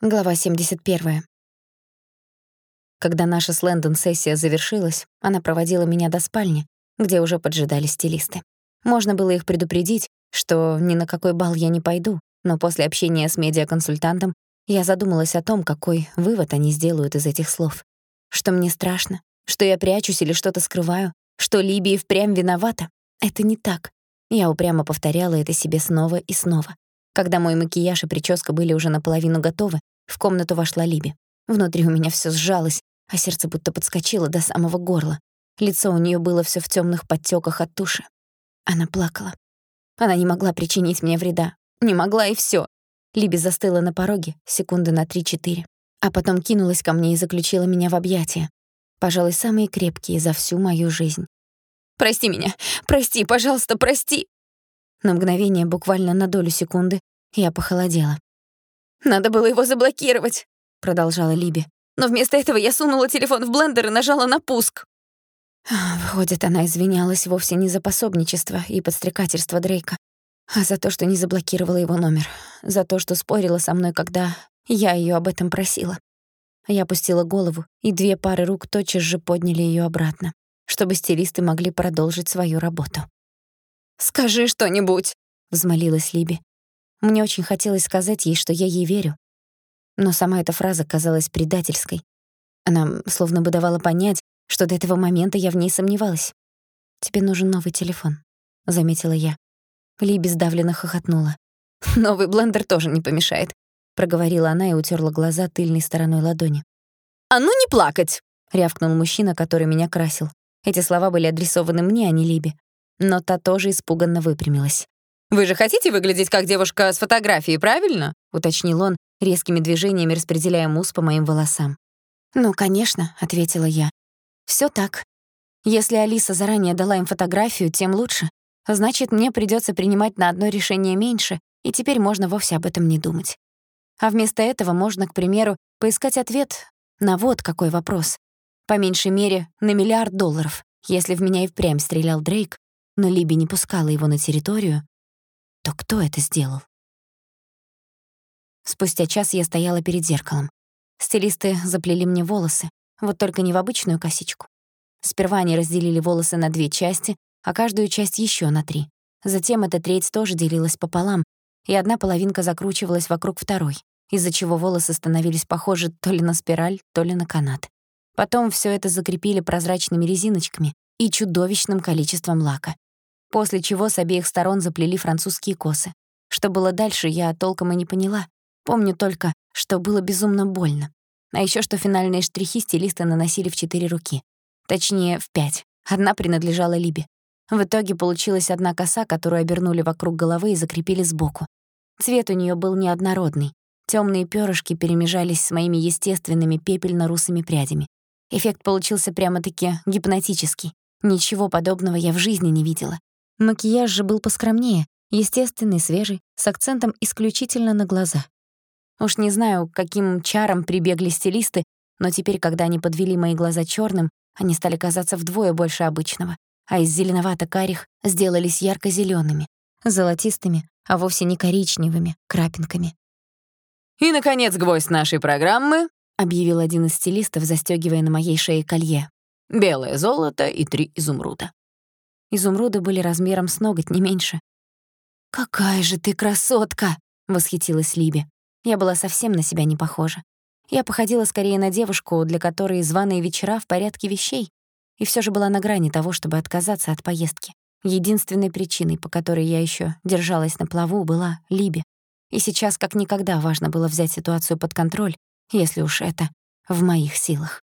Глава 71. Когда наша с Лэндон сессия завершилась, она проводила меня до спальни, где уже поджидали стилисты. Можно было их предупредить, что ни на какой бал я не пойду, но после общения с медиаконсультантом я задумалась о том, какой вывод они сделают из этих слов. Что мне страшно, что я прячусь или что-то скрываю, что Либия впрямь виновата. Это не так. Я упрямо повторяла это себе снова и снова. Когда мой макияж и прическа были уже наполовину готовы, в комнату вошла Либи. Внутри у меня всё сжалось, а сердце будто подскочило до самого горла. Лицо у неё было всё в тёмных подтёках от туши. Она плакала. Она не могла причинить мне вреда. Не могла и всё. Либи застыла на пороге секунды на три-четыре, а потом кинулась ко мне и заключила меня в объятия. Пожалуй, самые крепкие за всю мою жизнь. «Прости меня! Прости, пожалуйста, прости!» На мгновение, буквально на долю секунды, я похолодела. «Надо было его заблокировать», — продолжала Либи. «Но вместо этого я сунула телефон в блендер и нажала на пуск». Выходит, она извинялась вовсе не за пособничество и подстрекательство Дрейка, а за то, что не заблокировала его номер, за то, что спорила со мной, когда я её об этом просила. Я опустила голову, и две пары рук тотчас же подняли её обратно, чтобы стилисты могли продолжить свою работу. «Скажи что-нибудь!» — взмолилась Либи. Мне очень хотелось сказать ей, что я ей верю. Но сама эта фраза казалась предательской. Она словно бы давала понять, что до этого момента я в ней сомневалась. «Тебе нужен новый телефон», — заметила я. Ли бездавленно хохотнула. «Новый блендер тоже не помешает», — проговорила она и утерла глаза тыльной стороной ладони. «А ну не плакать!» — рявкнул мужчина, который меня красил. Эти слова были адресованы мне, а не Либе. Но та тоже испуганно выпрямилась. «Вы же хотите выглядеть как девушка с фотографией, правильно?» — уточнил он, резкими движениями распределяя мусс по моим волосам. «Ну, конечно», — ответила я. Всё так. Если Алиса заранее дала им фотографию, тем лучше. Значит, мне придётся принимать на одно решение меньше, и теперь можно вовсе об этом не думать. А вместо этого можно, к примеру, поискать ответ на вот какой вопрос. По меньшей мере, на миллиард долларов. Если в меня и впрямь стрелял Дрейк, но Либи не пускала его на территорию, то кто это сделал? Спустя час я стояла перед зеркалом. Стилисты заплели мне волосы, вот только не в обычную косичку. Сперва они разделили волосы на две части, а каждую часть ещё на три. Затем эта треть тоже делилась пополам, и одна половинка закручивалась вокруг второй, из-за чего волосы становились похожи то ли на спираль, то ли на канат. Потом всё это закрепили прозрачными резиночками и чудовищным количеством лака после чего с обеих сторон заплели французские косы. Что было дальше, я толком и не поняла. Помню только, что было безумно больно. А ещё, что финальные штрихи стилисты наносили в четыре руки. Точнее, в пять. Одна принадлежала Либе. В итоге получилась одна коса, которую обернули вокруг головы и закрепили сбоку. Цвет у неё был неоднородный. Тёмные пёрышки перемежались с моими естественными пепельно-русыми прядями. Эффект получился прямо-таки гипнотический. Ничего подобного я в жизни не видела. Макияж же был поскромнее, естественный, свежий, с акцентом исключительно на глаза. Уж не знаю, каким чаром прибегли стилисты, но теперь, когда они подвели мои глаза чёрным, они стали казаться вдвое больше обычного, а из зеленовато-карих сделались ярко-зелёными, золотистыми, а вовсе не коричневыми, крапинками. «И, наконец, гвоздь нашей программы», — объявил один из стилистов, застёгивая на моей шее колье. «Белое золото и три изумруда». Изумруды были размером с ноготь, не меньше. «Какая же ты красотка!» — восхитилась Либи. Я была совсем на себя не похожа. Я походила скорее на девушку, для которой званые вечера в порядке вещей, и всё же была на грани того, чтобы отказаться от поездки. Единственной причиной, по которой я ещё держалась на плаву, была Либи. И сейчас как никогда важно было взять ситуацию под контроль, если уж это в моих силах.